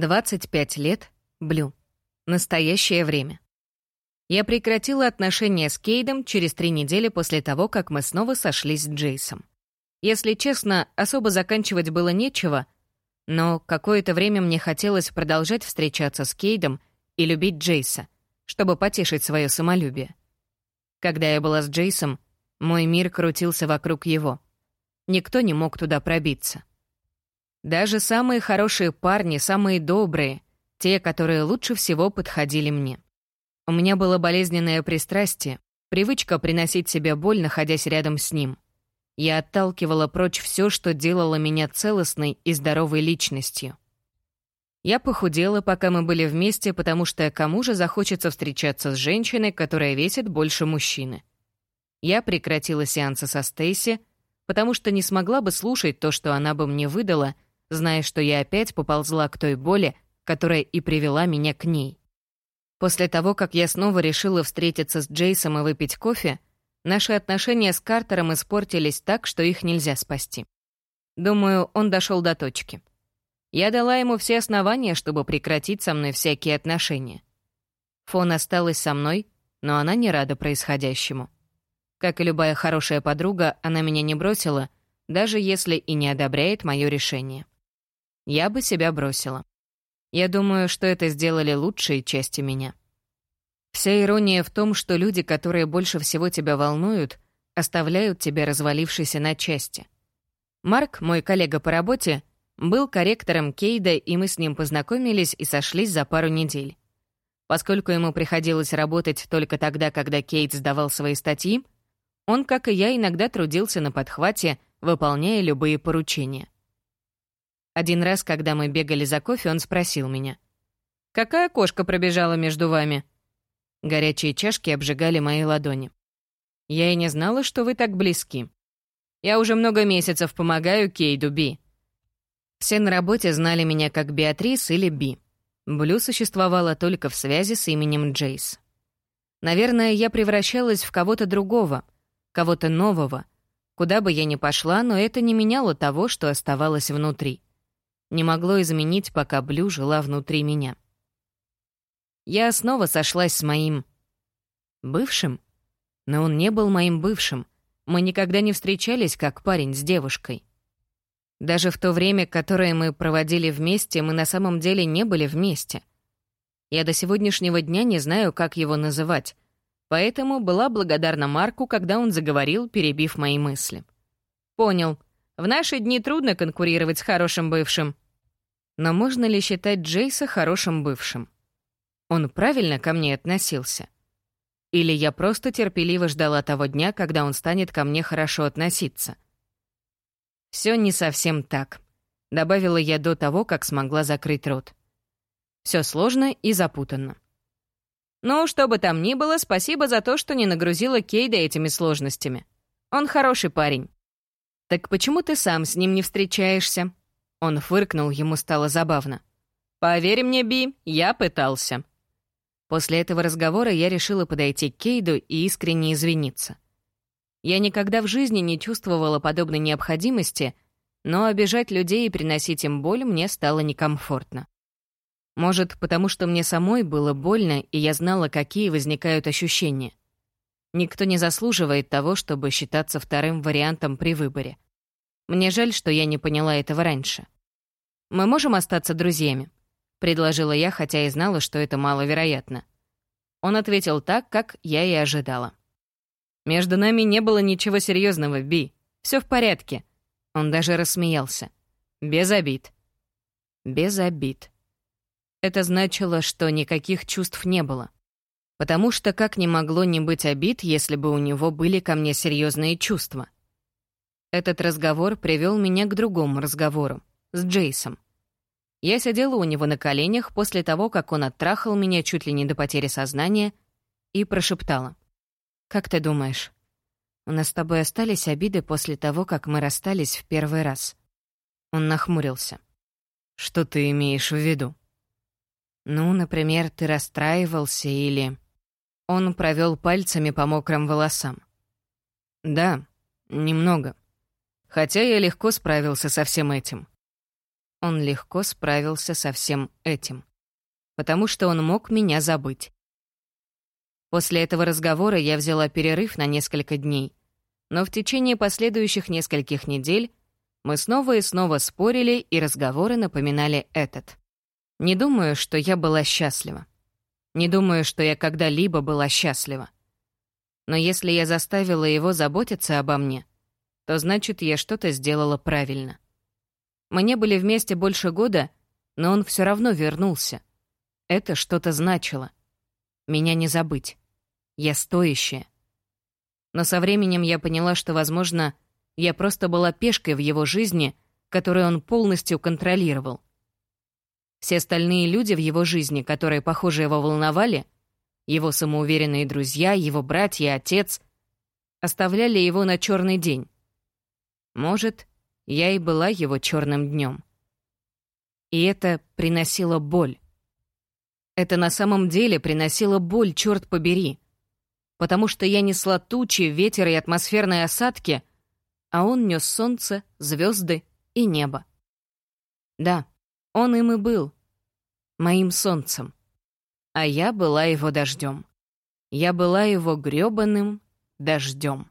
25 лет, Блю. Настоящее время. Я прекратила отношения с Кейдом через три недели после того, как мы снова сошлись с Джейсом. Если честно, особо заканчивать было нечего, но какое-то время мне хотелось продолжать встречаться с Кейдом и любить Джейса, чтобы потешить свое самолюбие. Когда я была с Джейсом, мой мир крутился вокруг его. Никто не мог туда пробиться. Даже самые хорошие парни, самые добрые, те, которые лучше всего подходили мне. У меня было болезненное пристрастие, привычка приносить себе боль, находясь рядом с ним. Я отталкивала прочь все, что делало меня целостной и здоровой личностью. Я похудела, пока мы были вместе, потому что кому же захочется встречаться с женщиной, которая весит больше мужчины. Я прекратила сеансы со Стейси, потому что не смогла бы слушать то, что она бы мне выдала — зная, что я опять поползла к той боли, которая и привела меня к ней. После того, как я снова решила встретиться с Джейсом и выпить кофе, наши отношения с Картером испортились так, что их нельзя спасти. Думаю, он дошел до точки. Я дала ему все основания, чтобы прекратить со мной всякие отношения. Фон осталась со мной, но она не рада происходящему. Как и любая хорошая подруга, она меня не бросила, даже если и не одобряет мое решение я бы себя бросила. Я думаю, что это сделали лучшие части меня. Вся ирония в том, что люди, которые больше всего тебя волнуют, оставляют тебя развалившейся на части. Марк, мой коллега по работе, был корректором Кейда, и мы с ним познакомились и сошлись за пару недель. Поскольку ему приходилось работать только тогда, когда Кейт сдавал свои статьи, он, как и я, иногда трудился на подхвате, выполняя любые поручения. Один раз, когда мы бегали за кофе, он спросил меня. «Какая кошка пробежала между вами?» Горячие чашки обжигали мои ладони. «Я и не знала, что вы так близки. Я уже много месяцев помогаю Кейду Би». Все на работе знали меня как Беатрис или Би. Блю существовала только в связи с именем Джейс. Наверное, я превращалась в кого-то другого, кого-то нового. Куда бы я ни пошла, но это не меняло того, что оставалось внутри не могло изменить, пока Блю жила внутри меня. Я снова сошлась с моим... бывшим? Но он не был моим бывшим. Мы никогда не встречались как парень с девушкой. Даже в то время, которое мы проводили вместе, мы на самом деле не были вместе. Я до сегодняшнего дня не знаю, как его называть, поэтому была благодарна Марку, когда он заговорил, перебив мои мысли. «Понял. В наши дни трудно конкурировать с хорошим бывшим. Но можно ли считать Джейса хорошим бывшим? Он правильно ко мне относился? Или я просто терпеливо ждала того дня, когда он станет ко мне хорошо относиться? Все не совсем так, добавила я до того, как смогла закрыть рот. Все сложно и запутанно. Ну, что бы там ни было, спасибо за то, что не нагрузила Кейда этими сложностями. Он хороший парень. «Так почему ты сам с ним не встречаешься?» Он фыркнул, ему стало забавно. «Поверь мне, Би, я пытался». После этого разговора я решила подойти к Кейду и искренне извиниться. Я никогда в жизни не чувствовала подобной необходимости, но обижать людей и приносить им боль мне стало некомфортно. Может, потому что мне самой было больно, и я знала, какие возникают ощущения — Никто не заслуживает того, чтобы считаться вторым вариантом при выборе. Мне жаль, что я не поняла этого раньше. «Мы можем остаться друзьями?» — предложила я, хотя и знала, что это маловероятно. Он ответил так, как я и ожидала. «Между нами не было ничего серьезного, Би. Все в порядке». Он даже рассмеялся. «Без обид». «Без обид». Это значило, что никаких чувств не было. Потому что как не могло не быть обид, если бы у него были ко мне серьезные чувства? Этот разговор привел меня к другому разговору, с Джейсом. Я сидела у него на коленях после того, как он оттрахал меня чуть ли не до потери сознания, и прошептала. «Как ты думаешь, у нас с тобой остались обиды после того, как мы расстались в первый раз?» Он нахмурился. «Что ты имеешь в виду?» «Ну, например, ты расстраивался или...» Он провел пальцами по мокрым волосам. «Да, немного. Хотя я легко справился со всем этим. он легко справился со всем этим. Потому что он мог меня забыть. После этого разговора я взяла перерыв на несколько дней. Но в течение последующих нескольких недель мы снова и снова спорили, и разговоры напоминали этот. Не думаю, что я была счастлива. Не думаю, что я когда-либо была счастлива. Но если я заставила его заботиться обо мне, то значит, я что-то сделала правильно. Мы не были вместе больше года, но он все равно вернулся. Это что-то значило. Меня не забыть. Я стоящая. Но со временем я поняла, что, возможно, я просто была пешкой в его жизни, которую он полностью контролировал. Все остальные люди в его жизни, которые, похоже, его волновали, его самоуверенные друзья, его братья, отец, оставляли его на черный день. Может, я и была его черным днем. И это приносило боль. Это на самом деле приносило боль, черт побери. Потому что я несла тучи, ветер и атмосферные осадки, а он нес солнце, звезды и небо. Да, он им и был. Моим солнцем. А я была его дождем. Я была его грёбаным дождем.